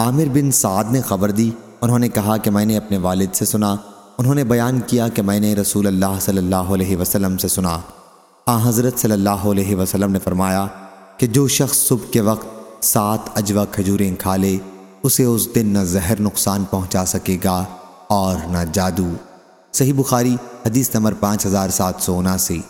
عامر بن سعد نے خبر دی، انہوں نے کہا کہ میں نے اپنے والد سے سنا۔ انہوں نے بیان کیا کہ میں نے رسول اللہ صلی اللہ علیہ وسلم سے سنا۔ آ، حضرت صلی اللہ علیہ وسلم نے فرمایا کہ جو شخص صبح کے وقت سات اجوا کھجوریں کھا لے، اسے اس دن نہ زہر نقصان پہنچا سکے گا اور نہ جادو۔ صحیح بخاری، حدیث نمبر پانچ ہزار سات سو اناسی۔